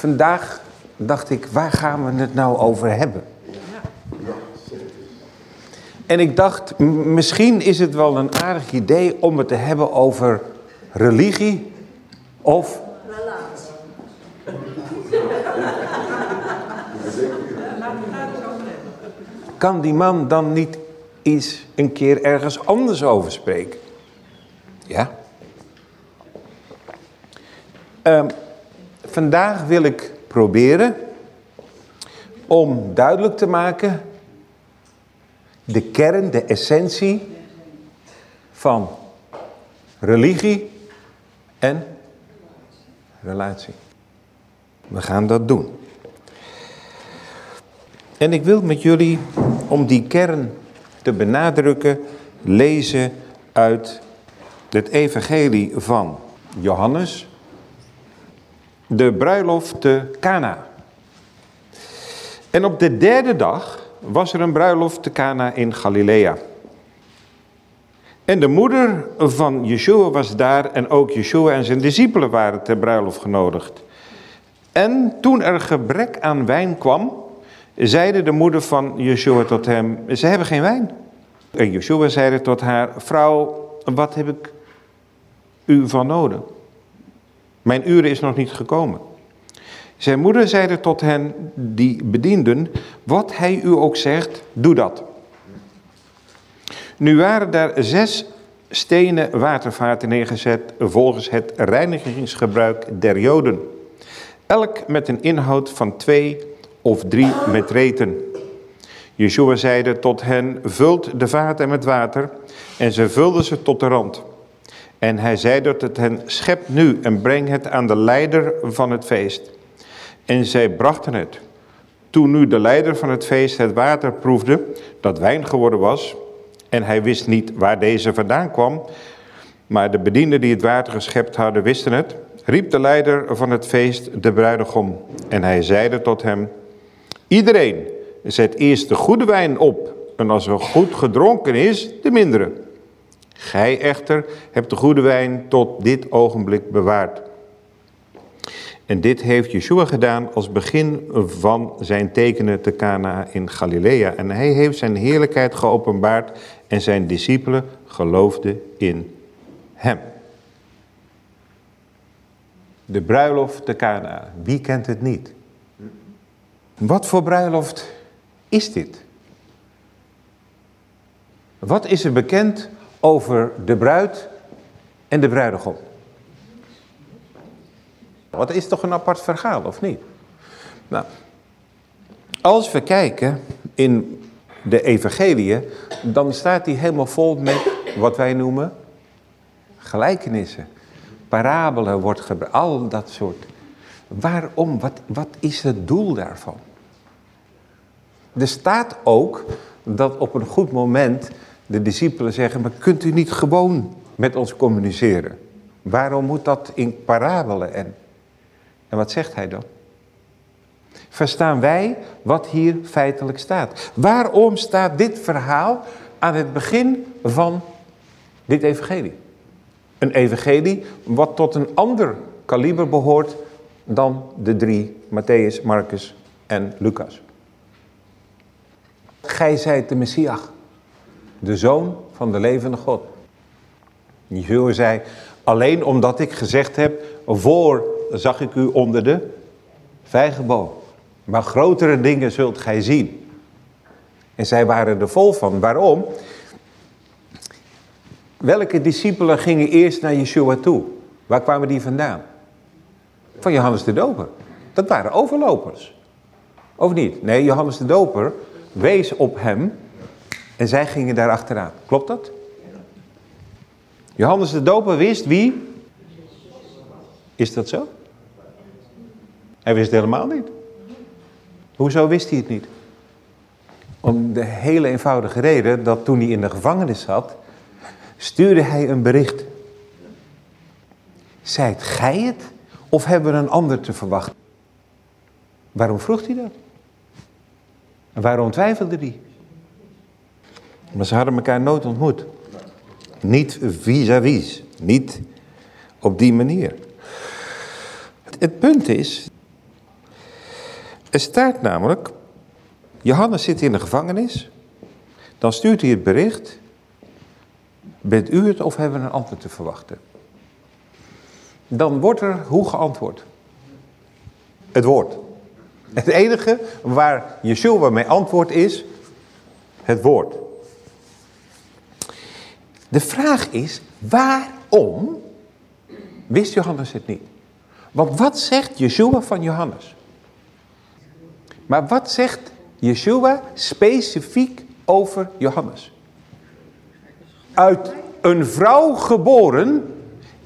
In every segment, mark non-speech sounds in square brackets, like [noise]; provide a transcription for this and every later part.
Vandaag dacht ik, waar gaan we het nou over hebben? En ik dacht, misschien is het wel een aardig idee om het te hebben over religie of kan die man dan niet eens een keer ergens anders over spreken? Ja. Ehm, vandaag wil ik proberen om duidelijk te maken de kern, de essentie van religie en relatie. We gaan dat doen. En ik wil met jullie, om die kern te benadrukken, lezen uit het evangelie van Johannes, de bruiloft te Cana. En op de derde dag was er een bruiloft te Cana in Galilea. En de moeder van Yeshua was daar en ook Yeshua en zijn discipelen waren ter bruiloft genodigd. En toen er gebrek aan wijn kwam, zeide de moeder van Yeshua tot hem, ze hebben geen wijn. En Yeshua zeide tot haar, vrouw, wat heb ik u van nodig? Mijn uur is nog niet gekomen. Zijn moeder zeide tot hen, die bedienden, wat hij u ook zegt, doe dat. Nu waren daar zes stenen watervaten neergezet volgens het reinigingsgebruik der Joden. Elk met een inhoud van twee of drie metreten. Yeshua zeide tot hen, vult de vaten met water. En ze vulden ze tot de rand. En hij zeide tot hen, schep nu en breng het aan de leider van het feest. En zij brachten het. Toen nu de leider van het feest het water proefde, dat wijn geworden was, en hij wist niet waar deze vandaan kwam, maar de bedienden die het water geschept hadden wisten het, riep de leider van het feest de bruidegom. En hij zeide tot hem, iedereen zet eerst de goede wijn op, en als er goed gedronken is, de mindere. Gij echter hebt de goede wijn tot dit ogenblik bewaard. En dit heeft Yeshua gedaan als begin van zijn tekenen te Cana in Galilea. En hij heeft zijn heerlijkheid geopenbaard en zijn discipelen geloofden in hem. De bruiloft te Cana, wie kent het niet? Wat voor bruiloft is dit? Wat is er bekend over de bruid en de bruidegom? Wat is toch een apart verhaal, of niet? Nou, als we kijken in de evangeliën, dan staat die helemaal vol met wat wij noemen gelijkenissen. Parabelen wordt gebruikt, al dat soort. Waarom? Wat, wat is het doel daarvan? Er staat ook dat op een goed moment de discipelen zeggen, maar kunt u niet gewoon met ons communiceren? Waarom moet dat in parabelen en... En wat zegt hij dan? Verstaan wij wat hier feitelijk staat? Waarom staat dit verhaal aan het begin van dit evangelie? Een evangelie wat tot een ander kaliber behoort dan de drie, Matthäus, Marcus en Lucas. Gij zijt de Messias, de zoon van de levende God. Yeshua zei, alleen omdat ik gezegd heb, voor zag ik u onder de vijgenboom. Maar grotere dingen zult gij zien. En zij waren er vol van. Waarom? Welke discipelen gingen eerst naar Yeshua toe? Waar kwamen die vandaan? Van Johannes de Doper. Dat waren overlopers. Of niet? Nee, Johannes de Doper wees op hem en zij gingen daar achteraan. Klopt dat? Johannes de Doper wist wie? Is dat zo? Hij wist het helemaal niet. Hoezo wist hij het niet? Om de hele eenvoudige reden dat toen hij in de gevangenis zat, stuurde hij een bericht. Zijt gij het of hebben we een ander te verwachten? Waarom vroeg hij dat? En waarom twijfelde hij? Maar ze hadden elkaar nooit ontmoet. Niet vis-à-vis. Niet op die manier. Het punt is, Er staat namelijk, Johannes zit in de gevangenis. Dan stuurt hij het bericht. Bent u het of hebben we een antwoord te verwachten? Dan wordt er hoe geantwoord? Het woord. Het enige waar Yeshua mee antwoord is, het woord. De vraag is, waarom wist Johannes het niet? Want wat zegt Yeshua van Johannes? Maar wat zegt Yeshua specifiek over Johannes? Uit een vrouw geboren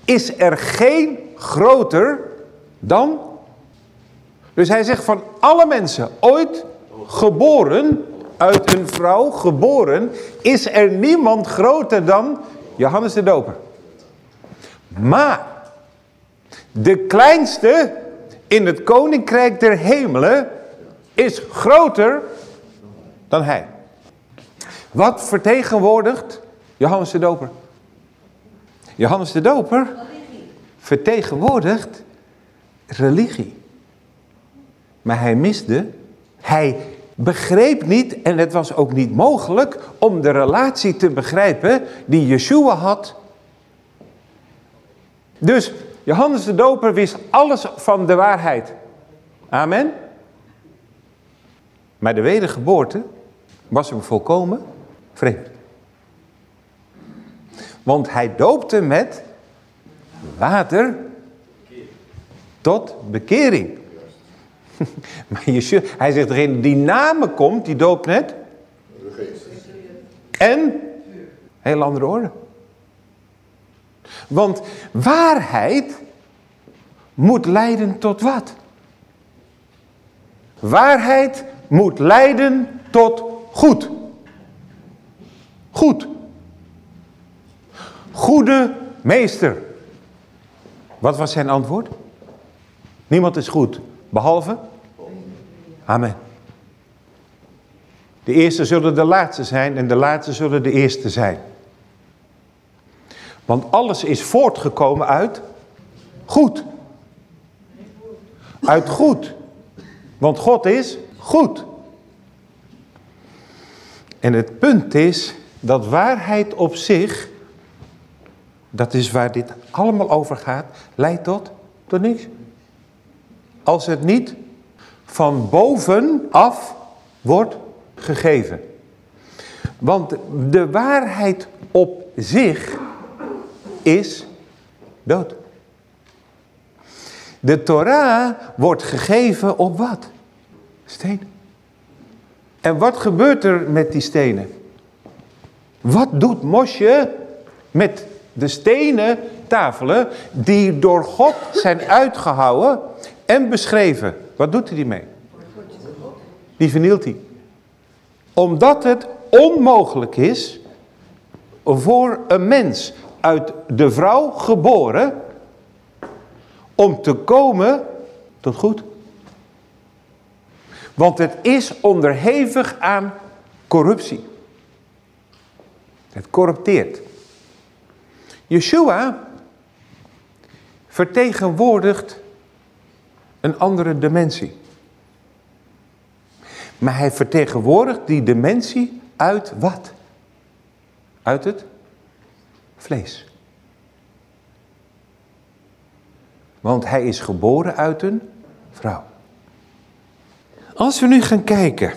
is er geen groter dan... Dus hij zegt van alle mensen ooit geboren, uit een vrouw geboren, is er niemand groter dan Johannes de Doper. Maar de kleinste in het koninkrijk der hemelen is groter dan hij. Wat vertegenwoordigt Johannes de Doper? Johannes de Doper vertegenwoordigt religie. Maar hij misde, hij begreep niet en het was ook niet mogelijk om de relatie te begrijpen die Yeshua had. Dus Johannes de Doper wist alles van de waarheid. Amen. Maar de wedergeboorte was hem volkomen vreemd. Want hij doopte met water tot bekering. [laughs] Maar Yeshua, hij zegt, degene die namen komt, die doopt net. En, heel andere orde. Want waarheid moet leiden tot wat? Waarheid moet leiden tot goed. Goed. Goede meester. Wat was zijn antwoord? Niemand is goed, behalve? Amen. De eerste zullen de laatste zijn en de laatste zullen de eerste zijn. Want alles is voortgekomen uit goed. Uit goed. Want God is goed. En het punt is dat waarheid op zich, dat is waar dit allemaal over gaat, leidt tot, tot niks. Als het niet van bovenaf wordt gegeven. Want de waarheid op zich is dood. De Torah wordt gegeven op wat? Steen. En wat gebeurt er met die stenen? Wat doet Mosje met de stenen tafelen die door God zijn uitgehouwen en beschreven? Wat doet hij die mee? Die vernielt hij. Omdat het onmogelijk is voor een mens uit de vrouw geboren om te komen tot goed. Want het is onderhevig aan corruptie. Het corrupteert. Yeshua vertegenwoordigt een andere dimensie. Maar hij vertegenwoordigt die dimensie uit wat? Uit het vlees. Want hij is geboren uit een vrouw. Als we nu gaan kijken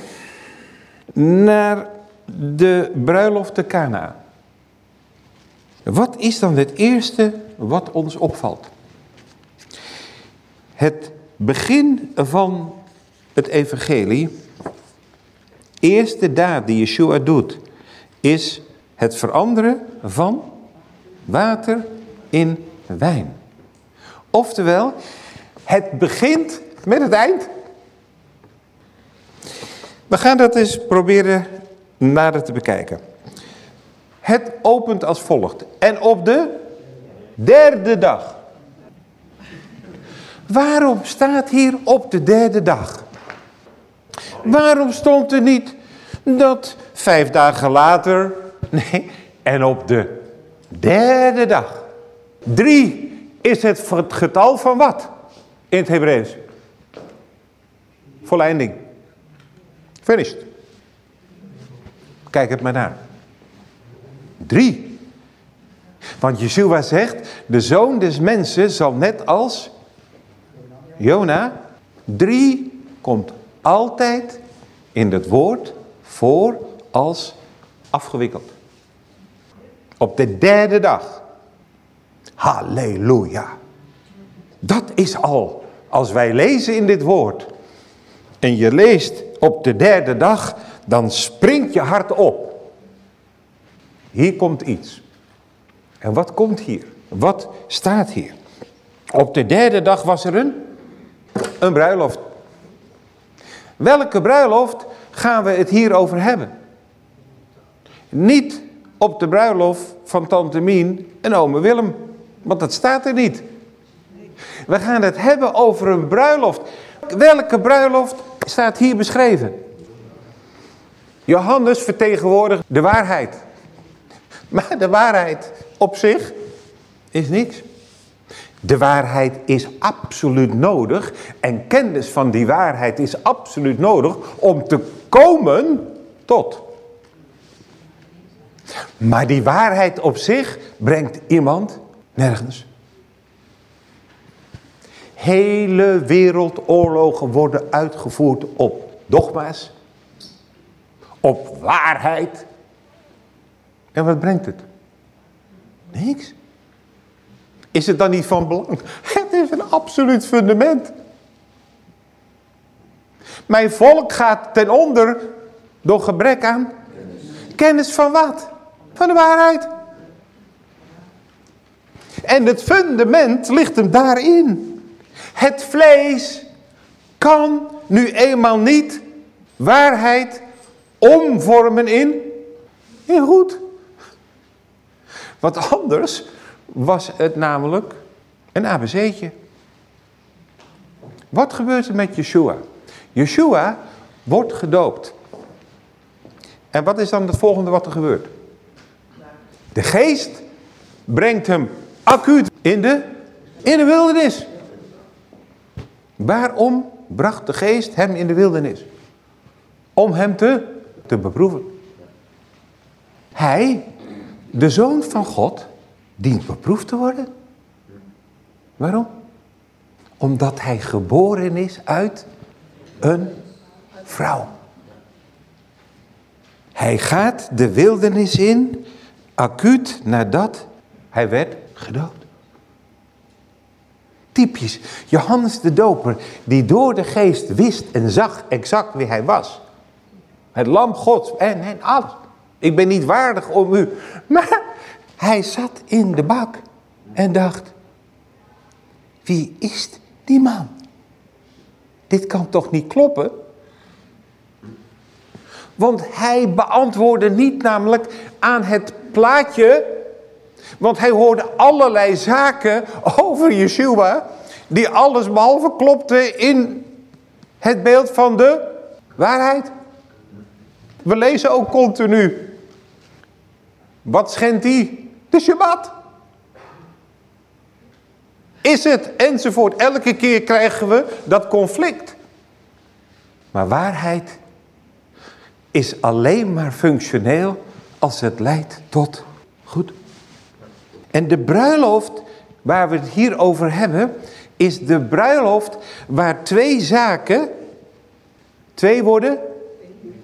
naar de bruiloft te Cana. Wat is dan het eerste wat ons opvalt? Het begin van het evangelie, eerste daad die Yeshua doet, is het veranderen van water in wijn. Oftewel, het begint met het eind. We gaan dat eens proberen nader te bekijken. Het opent als volgt. En op de derde dag. Waarom staat hier op de derde dag? Waarom stond er niet dat vijf dagen later... [laughs] Nee, en op de derde dag. Drie is het getal van wat in het Hebreeuws? Volleinding. Finished. Kijk het maar naar. Drie. Want Yeshua zegt, de zoon des mensen zal net als Jona, drie komt altijd in het woord voor als afgewikkeld. Op de derde dag. Halleluja. Dat is al, als wij lezen in dit woord. En je leest op de derde dag, dan springt je hart op. Hier komt iets. En wat komt hier? Wat staat hier? Op de derde dag was er een, een bruiloft. Welke bruiloft gaan we het hier over hebben? Niet op de bruiloft van tante Mien en ome Willem. Want dat staat er niet. We gaan het hebben over een bruiloft. Welke bruiloft staat hier beschreven? Johannes vertegenwoordigt de waarheid. Maar de waarheid op zich is niks. De waarheid is absoluut nodig en kennis van die waarheid is absoluut nodig om te komen tot. Maar die waarheid op zich brengt iemand nergens. Hele wereldoorlogen worden uitgevoerd op dogma's, op waarheid. En wat brengt het? Niks. Is het dan niet van belang? [laughs] Het is een absoluut fundament. Mijn volk gaat ten onder door gebrek aan kennis van wat? Van de waarheid. En het fundament ligt hem daarin. Het vlees kan nu eenmaal niet waarheid omvormen in, in goed. Want anders was het namelijk een ABC'tje. Wat gebeurt er met Yeshua? Yeshua wordt gedoopt. En wat is dan het volgende wat er gebeurt? De geest brengt hem acuut in de, in de wildernis. Waarom bracht de geest hem in de wildernis? Om hem te, te beproeven. Hij, de zoon van God, dient beproefd te worden. Waarom? Omdat hij geboren is uit een vrouw. Hij gaat de wildernis in, acuut nadat hij werd gedood. Typisch. Johannes de Doper, die door de geest wist en zag exact wie hij was. Het lam gods en, en alles. Ik ben niet waardig om u. [laughs] Maar hij zat in de bak en dacht, wie is die man? Dit kan toch niet kloppen? Want hij beantwoordde niet namelijk aan het plaatje. Want hij hoorde allerlei zaken over Yeshua. Die alles behalve klopten in het beeld van de waarheid. We lezen ook continu. Wat schendt hij? De Shabbat. Is het enzovoort. Elke keer krijgen we dat conflict. Maar waarheid is alleen maar functioneel als het leidt tot goed. En de bruiloft waar we het hier over hebben, is de bruiloft waar twee zaken, twee worden,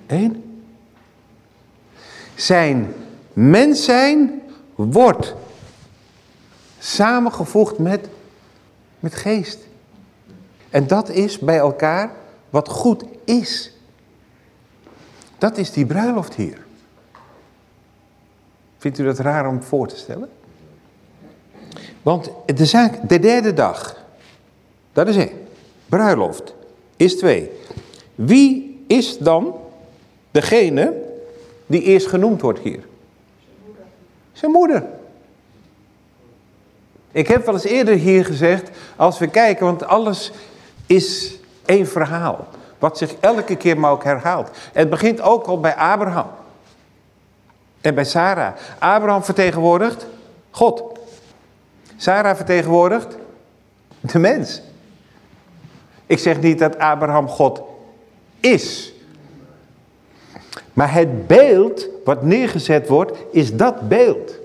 één. Zijn mens zijn wordt samengevoegd met, met geest. En dat is bij elkaar wat goed is. Dat is die bruiloft hier. Vindt u dat raar om voor te stellen? Want de zaak, de derde dag, dat is één. Bruiloft is twee. Wie is dan degene die eerst genoemd wordt hier? Zijn moeder. Ik heb wel eens eerder hier gezegd, als we kijken, want alles is één verhaal. Wat zich elke keer maar ook herhaalt. Het begint ook al bij Abraham. En bij Sarah. Abraham vertegenwoordigt God. Sarah vertegenwoordigt de mens. Ik zeg niet dat Abraham God is. Maar het beeld wat neergezet wordt, is dat beeld.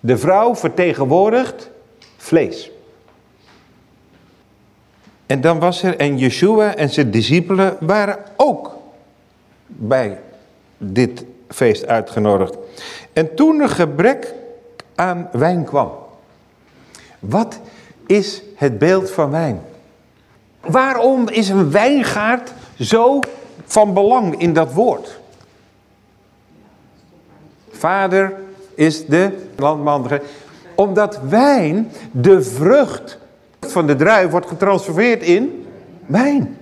De vrouw vertegenwoordigt vlees. En dan was er, en Yeshua en zijn discipelen waren ook bij dit feest uitgenodigd. En toen er gebrek aan wijn kwam. Wat is het beeld van wijn? Waarom is een wijngaard zo van belang in dat woord? Vader is de landman. Omdat wijn, de vrucht van de druif, wordt getransformeerd in wijn.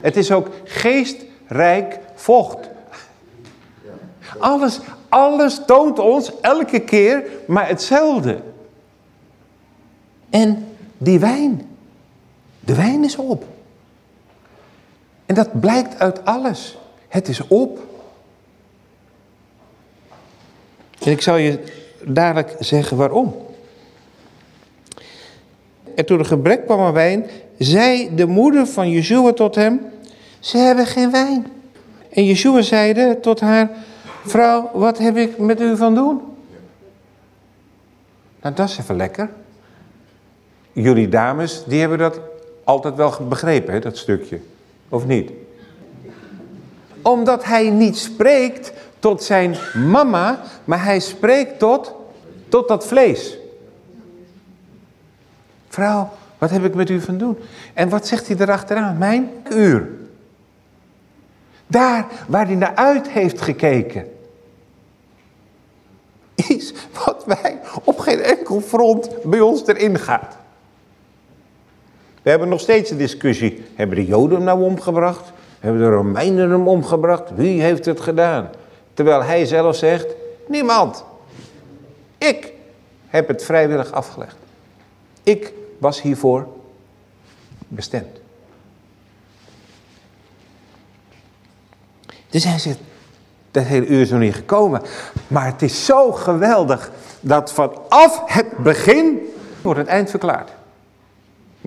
Het is ook geestrijk vocht. Alles, alles toont ons elke keer maar hetzelfde. En die wijn, de wijn is op. En dat blijkt uit alles. Het is op. En ik zal je dadelijk zeggen waarom. En toen er gebrek kwam aan wijn, zei de moeder van Yeshua tot hem, ze hebben geen wijn. En Yeshua zeide tot haar, vrouw, wat heb ik met u van doen? Nou, dat is even lekker. Jullie dames, die hebben dat altijd wel begrepen, hè, dat stukje. Of niet? Omdat hij niet spreekt tot zijn mama, maar hij spreekt tot, tot dat vlees. Vrouw, wat heb ik met u van doen? En wat zegt hij erachteraan? Mijn uur. Daar waar hij naar uit heeft gekeken. Is wat wij op geen enkel front bij ons erin gaat. We hebben nog steeds een discussie. Hebben de Joden hem nou omgebracht? Hebben de Romeinen hem omgebracht? Wie heeft het gedaan? Terwijl hij zelf zegt, niemand. Ik heb het vrijwillig afgelegd. Ik was hiervoor bestemd. Dus hij zegt, dat hele uur is nog niet gekomen. Maar het is zo geweldig dat vanaf het begin wordt het eind verklaard.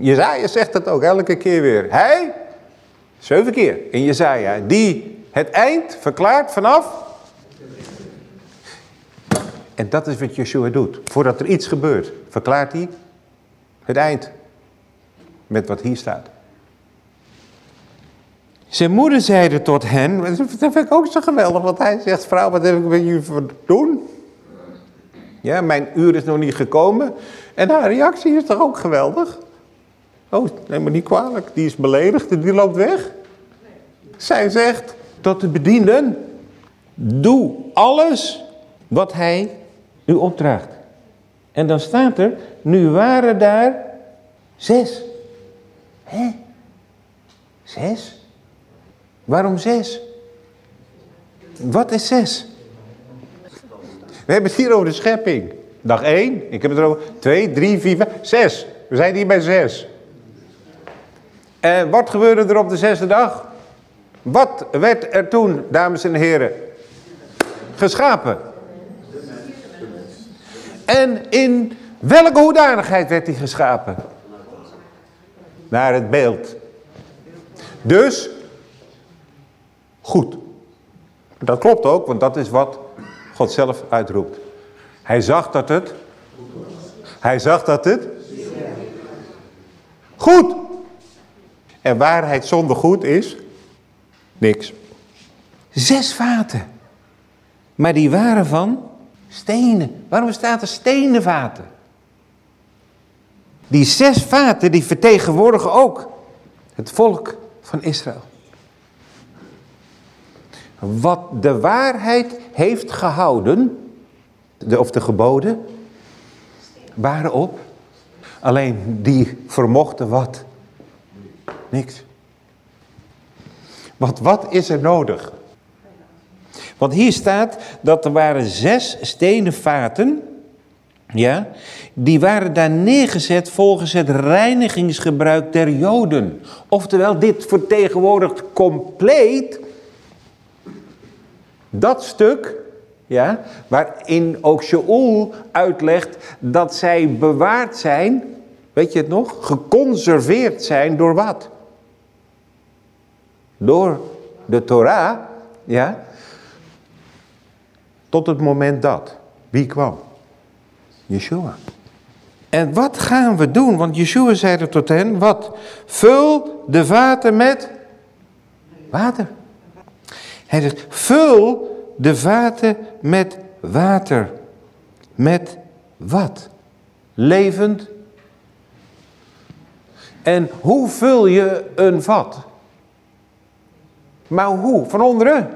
Jezaja zegt dat ook elke keer weer. Hij, zeven keer in Jezaja, die het eind verklaart vanaf. En dat is wat Yeshua doet. Voordat er iets gebeurt, verklaart hij het eind. Met wat hier staat. Zijn moeder zeide tot hen, dat vind ik ook zo geweldig, want hij zegt, vrouw, wat heb ik met jullie voor doen? Ja, mijn uur is nog niet gekomen. En haar reactie is toch ook geweldig? Oh, neem me niet kwalijk, die is beledigd en die loopt weg. Zij zegt tot de bedienden, doe alles wat hij u opdraagt. En dan staat er, nu waren daar zes. Hé? Zes? Waarom zes? Wat is zes? We hebben het hier over de schepping. Dag één, ik heb het erover. Twee, drie, vier, vijf, zes. We zijn hier bij zes. En wat gebeurde er op de zesde dag? Wat werd er toen, dames en heren, geschapen? En in welke hoedanigheid werd hij geschapen? Naar het beeld. Dus, goed. Dat klopt ook, want dat is wat God zelf uitroept. Hij zag dat het... Hij zag dat het... Goed. En waarheid zonder goed is? Niks. Zes vaten. Maar die waren van stenen. Waarom staat er stenen vaten? Die zes vaten die vertegenwoordigen ook het volk van Israël. Wat de waarheid heeft gehouden, de, of de geboden, waren op. Alleen die vermochten wat? Niks. Want wat is er nodig? Want hier staat dat er waren zes stenen vaten, ja, die waren daar neergezet volgens het reinigingsgebruik der Joden. Oftewel, dit vertegenwoordigt compleet dat stuk, ja, waarin ook Shaul uitlegt dat zij bewaard zijn, weet je het nog, geconserveerd zijn door wat? Door de Torah, ja, tot het moment dat. Wie kwam? Yeshua. En wat gaan we doen? Want Yeshua zei er tot hen, wat? Vul de vaten met water. Hij zegt, vul de vaten met water. Met wat? Levend. En hoe vul je een vat? Maar hoe? Van onderen?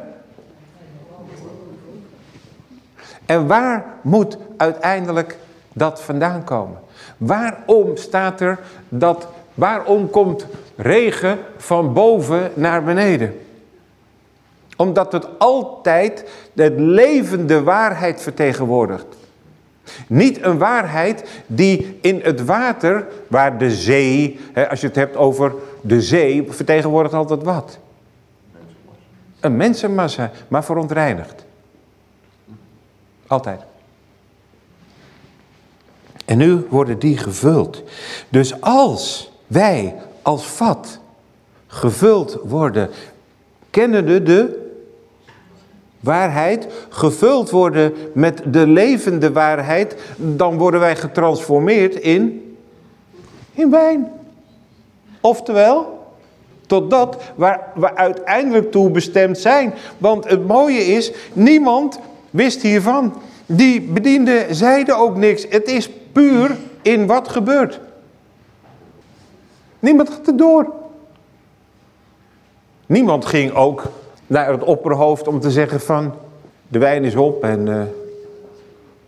En waar moet uiteindelijk dat vandaan komen? Waarom staat er dat, waarom komt regen van boven naar beneden? Omdat het altijd de levende waarheid vertegenwoordigt. Niet een waarheid die in het water, waar de zee, als je het hebt over de zee, vertegenwoordigt altijd wat? Een mensenmassa, maar verontreinigd. Altijd. En nu worden die gevuld. Dus als wij als vat gevuld worden, kennende de waarheid, gevuld worden met de levende waarheid, dan worden wij getransformeerd in, in wijn. Oftewel, tot dat waar we uiteindelijk toe bestemd zijn. Want het mooie is, niemand wist hiervan. Die bediende zeiden ook niks. Het is puur in wat gebeurt. Niemand had het door. Niemand ging ook naar het opperhoofd om te zeggen van... de wijn is op en... Uh,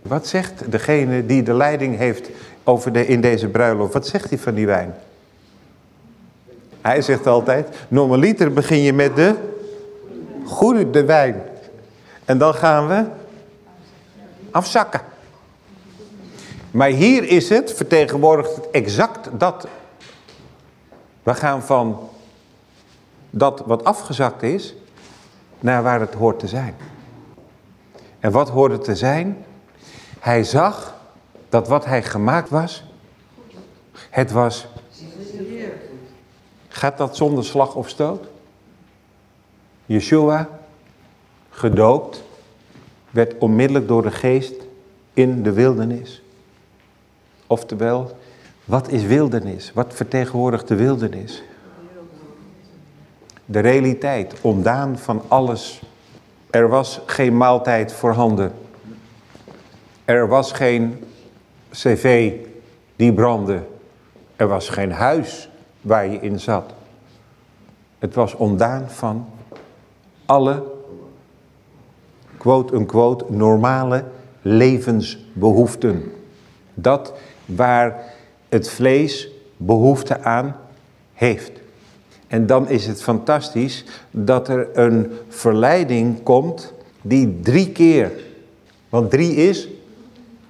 wat zegt degene die de leiding heeft over de, in deze bruiloft? Wat zegt hij van die wijn? Hij zegt altijd, normaliter begin je met de goede de wijn. En dan gaan we afzakken. Maar hier is het, vertegenwoordigt het exact dat. We gaan van dat wat afgezakt is, naar waar het hoort te zijn. En wat hoorde te zijn? Hij zag dat wat hij gemaakt was, het was... Gaat dat zonder slag of stoot? Yeshua, gedoopt, werd onmiddellijk door de geest in de wildernis. Oftewel, wat is wildernis? Wat vertegenwoordigt de wildernis? De realiteit, ontdaan van alles. Er was geen maaltijd voorhanden. Er was geen cv die brandde. Er was geen huis waar je in zat. Het was ontdaan van alle, quote-unquote, normale levensbehoeften. Dat waar het vlees behoefte aan heeft. En dan is het fantastisch dat er een verleiding komt die drie keer, want drie is,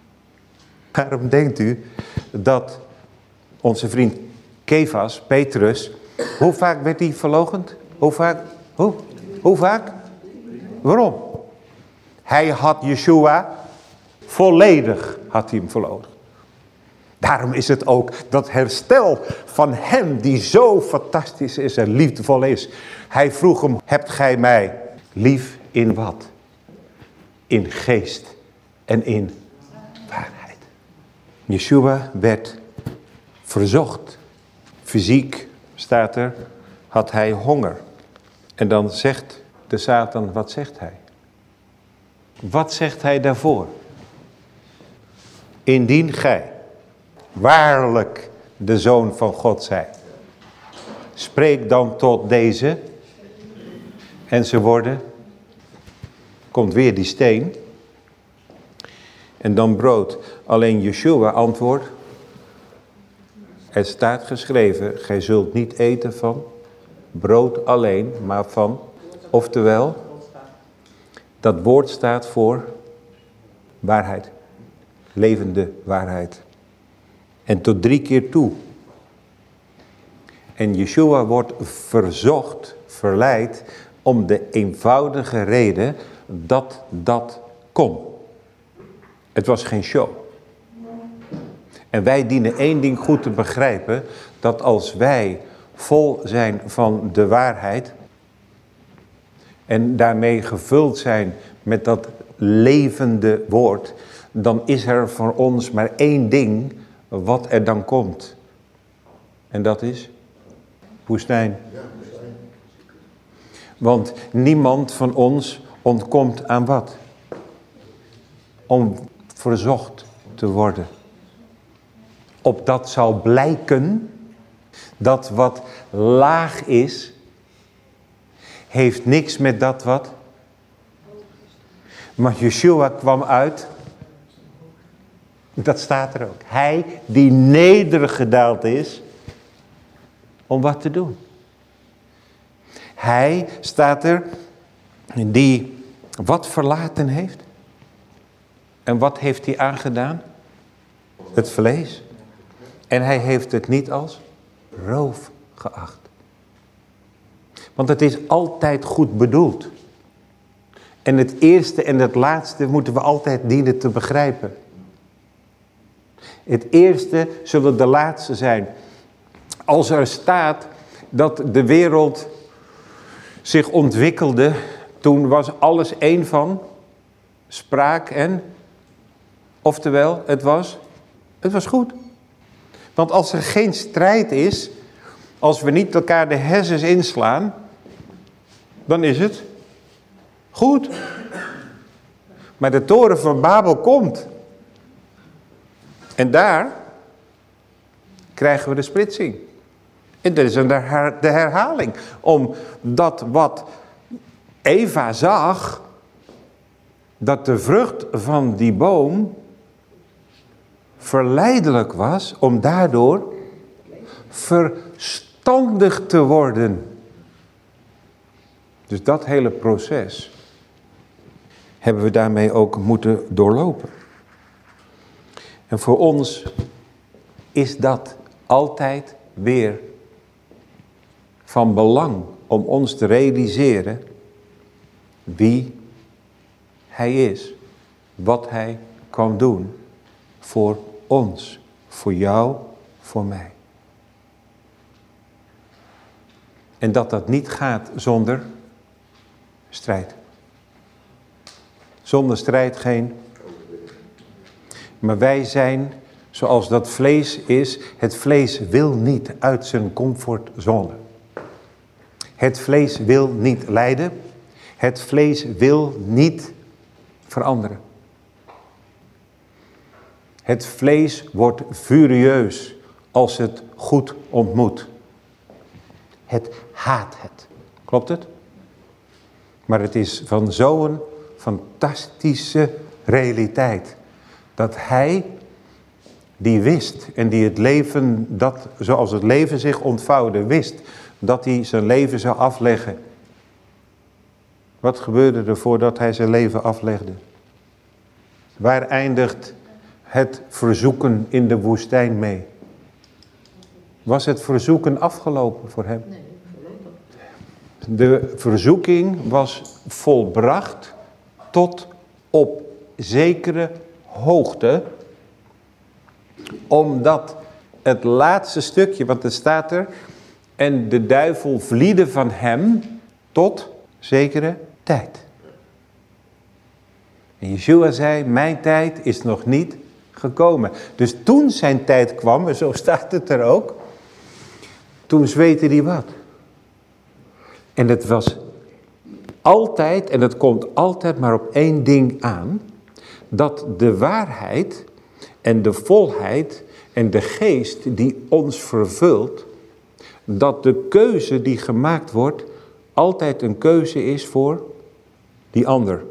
[laughs] waarom denkt u dat onze vriend Kefas, Petrus, hoe vaak werd hij verlogend? Hoe vaak? Hoe? Hoe vaak? Waarom? Hij had Yeshua volledig had hij hem verloren. Daarom is het ook dat herstel van hem die zo fantastisch is en liefdevol is. Hij vroeg hem, hebt gij mij lief in wat? In geest en in waarheid. Yeshua werd verzocht. Fysiek staat er, had hij honger. En dan zegt de Satan, wat zegt hij? Wat zegt hij daarvoor? Indien gij waarlijk de Zoon van God zijt. Spreek dan tot deze. En ze worden, komt weer die steen. En dan brood. Alleen Yeshua antwoordt. Het staat geschreven, gij zult niet eten van brood alleen, maar van, oftewel, dat woord staat voor waarheid, levende waarheid. En tot drie keer toe. En Yeshua wordt verzocht, verleid, om de eenvoudige reden dat dat kon. Het was geen show. En wij dienen één ding goed te begrijpen, dat als wij vol zijn van de waarheid, en daarmee gevuld zijn met dat levende woord, dan is er voor ons maar één ding wat er dan komt. En dat is woestijn. Want niemand van ons ontkomt aan wat? Om verzocht te worden. Op dat zal blijken dat wat laag is, heeft niks met dat wat. Maar Yeshua kwam uit, dat staat er ook. Hij die nederig gedaald is, om wat te doen. Hij staat er, die wat verlaten heeft. En wat heeft hij aangedaan? Het vlees. En hij heeft het niet als roof geacht. Want het is altijd goed bedoeld. En het eerste en het laatste moeten we altijd dienen te begrijpen. Het eerste zullen de laatste zijn. Als er staat dat de wereld zich ontwikkelde, toen was alles één van spraak en, oftewel, het was, het was goed. Want als er geen strijd is, als we niet elkaar de hersens inslaan, dan is het goed. Maar de toren van Babel komt. En daar krijgen we de splitsing. En dat is de herhaling. Omdat wat Eva zag, dat de vrucht van die boom verleidelijk was om daardoor verstandig te worden. Dus dat hele proces hebben we daarmee ook moeten doorlopen. En voor ons is dat altijd weer van belang om ons te realiseren wie hij is, wat hij kan doen voor ons, voor jou, voor mij. En dat dat niet gaat zonder strijd. Zonder strijd geen. Maar wij zijn zoals dat vlees is. Het vlees wil niet uit zijn comfortzone. Het vlees wil niet lijden. Het vlees wil niet veranderen. Het vlees wordt furieus als het goed ontmoet. Het haat het. Klopt het? Maar het is van zo'n fantastische realiteit. Dat hij die wist en die het leven, dat, zoals het leven zich ontvouwde, wist dat hij zijn leven zou afleggen. Wat gebeurde er voordat hij zijn leven aflegde? Waar eindigt het verzoeken in de woestijn mee? Was het verzoeken afgelopen voor hem? Nee, De verzoeking was volbracht tot op zekere hoogte, omdat het laatste stukje, want er staat er, en de duivel vliede van hem tot zekere tijd. En Yeshua zei, mijn tijd is nog niet gekomen. Dus toen zijn tijd kwam, en zo staat het er ook, toen zweette hij wat. En het was altijd, en het komt altijd maar op één ding aan, dat de waarheid en de volheid en de geest die ons vervult, dat de keuze die gemaakt wordt altijd een keuze is voor die ander.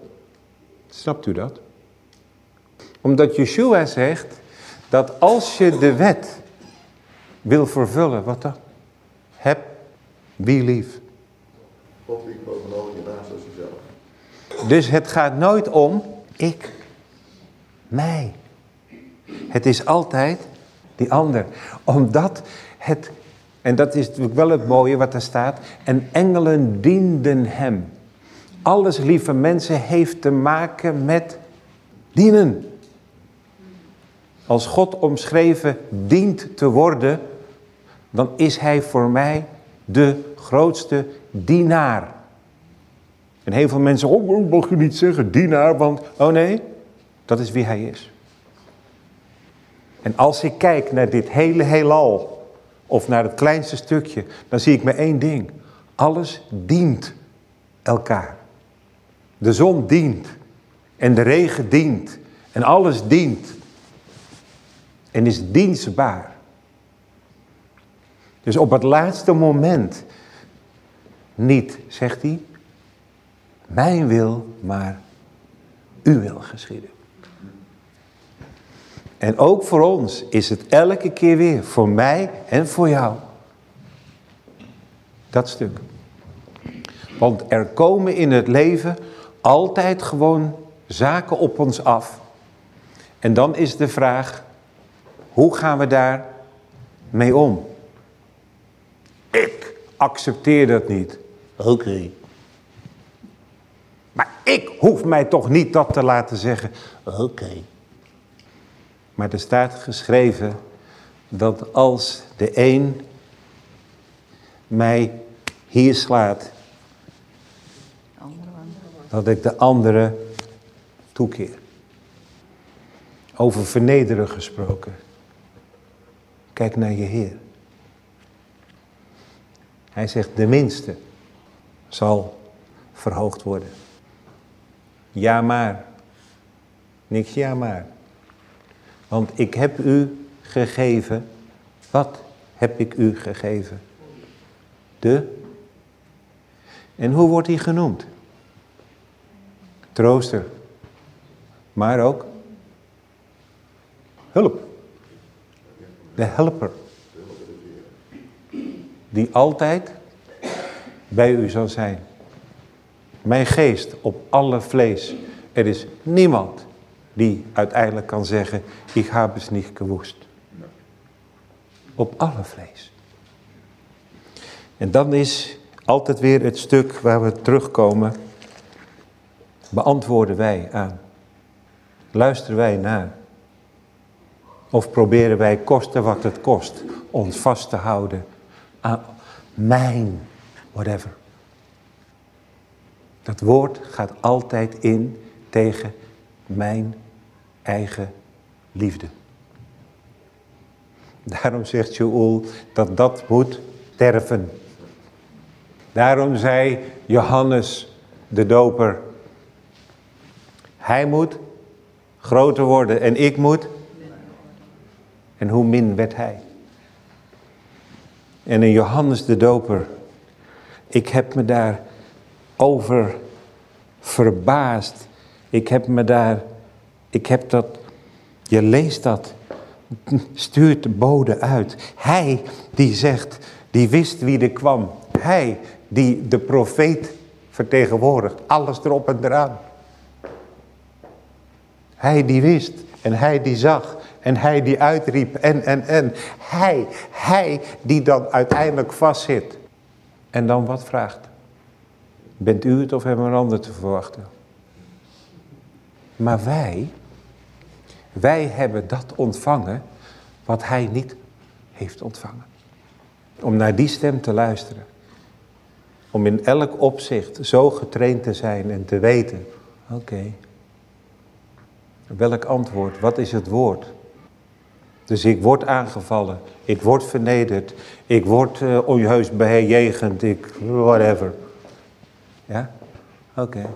Snapt u dat? Omdat Yeshua zegt dat als je de wet wil vervullen, wat dan? Heb wie lief. God lief boven je naast als jezelf. Dus het gaat nooit om ik, mij. Het is altijd die ander. Omdat het, en dat is natuurlijk wel het mooie wat er staat, en engelen dienden hem. Alles, lieve mensen, heeft te maken met dienen. Als God omschreven dient te worden, dan is hij voor mij de grootste dienaar. En heel veel mensen, oh, mag je niet zeggen, dienaar, want... Oh nee, dat is wie hij is. En als ik kijk naar dit hele heelal, of naar het kleinste stukje, dan zie ik maar één ding. Alles dient elkaar. De zon dient. En de regen dient. En alles dient. En is dienstbaar. Dus op het laatste moment niet, zegt hij, mijn wil, maar uw wil geschieden. En ook voor ons is het elke keer weer, voor mij en voor jou. Dat stuk. Want er komen in het leven altijd gewoon zaken op ons af. En dan is de vraag, hoe gaan we daar mee om? Ik accepteer dat niet. Oké. Maar ik hoef mij toch niet dat te laten zeggen. Oké. Maar er staat geschreven dat als de een mij hier slaat, dat ik de andere toekeer. Over vernederen gesproken. Kijk naar je Heer. Hij zegt, de minste zal verhoogd worden. Ja maar. Niks ja maar. Want ik heb u gegeven. Wat heb ik u gegeven? De. En hoe wordt hij genoemd? Trooster. Maar ook hulp. De helper. Die altijd bij u zal zijn. Mijn geest op alle vlees. Er is niemand die uiteindelijk kan zeggen, ik heb het niet gewoest. Op alle vlees. En dan is altijd weer het stuk waar we terugkomen. Beantwoorden wij aan? Luisteren wij naar? Of proberen wij kosten wat het kost ons vast te houden aan mijn whatever. Dat woord gaat altijd in tegen mijn eigen liefde. Daarom zegt Joel dat dat moet sterven. Daarom zei Johannes de doper, hij moet groter worden en ik moet. En hoe min werd hij. En in Johannes de doper, ik heb me daar over verbaasd. Ik heb me daar, ik heb dat, je leest dat, stuurt de bode uit. Hij die zegt, die wist wie er kwam. Hij die de profeet vertegenwoordigt. Alles erop en eraan. Hij die wist en hij die zag en hij die uitriep en, en, en. Hij, hij die dan uiteindelijk vastzit. En dan wat vraagt? Bent u het of hebben we een ander te verwachten? Maar wij, wij hebben dat ontvangen wat hij niet heeft ontvangen. Om naar die stem te luisteren. Om in elk opzicht zo getraind te zijn en te weten, oké, welk antwoord, wat is het woord? Dus ik word aangevallen, ik word vernederd, ik word uh, onjuist bejegend, ik whatever. Ja? Oké.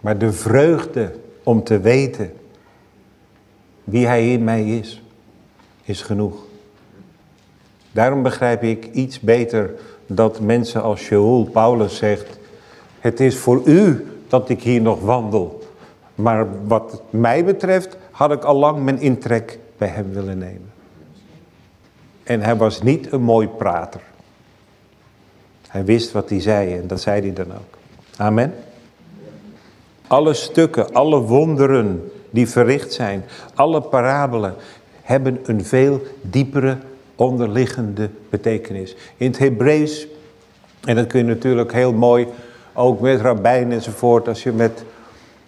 Maar de vreugde om te weten wie hij in mij is, is genoeg. Daarom begrijp ik iets beter dat mensen als Shaul Paulus zegt, het is voor u dat ik hier nog wandel. Maar wat mij betreft had ik al lang mijn intrek bij hem willen nemen. En hij was niet een mooi prater. Hij wist wat hij zei en dat zei hij dan ook. Amen. Alle stukken, alle wonderen die verricht zijn, alle parabelen hebben een veel diepere onderliggende betekenis. In het Hebreeuws, en dat kun je natuurlijk heel mooi ook met rabbijn enzovoort, als je met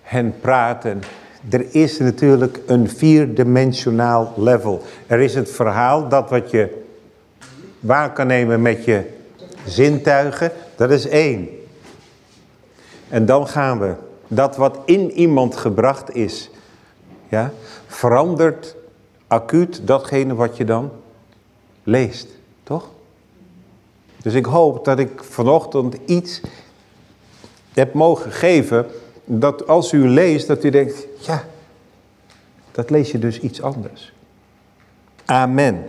hen praat. En er is natuurlijk een vierdimensionaal level. Er is het verhaal dat wat je waar kan nemen met je zintuigen, dat is één. En dan gaan we. Dat wat in iemand gebracht is, ja, verandert acuut datgene wat je dan leest. Toch? Dus ik hoop dat ik vanochtend iets heb mogen geven. Dat als u leest, dat u denkt, ja, dat lees je dus iets anders. Amen.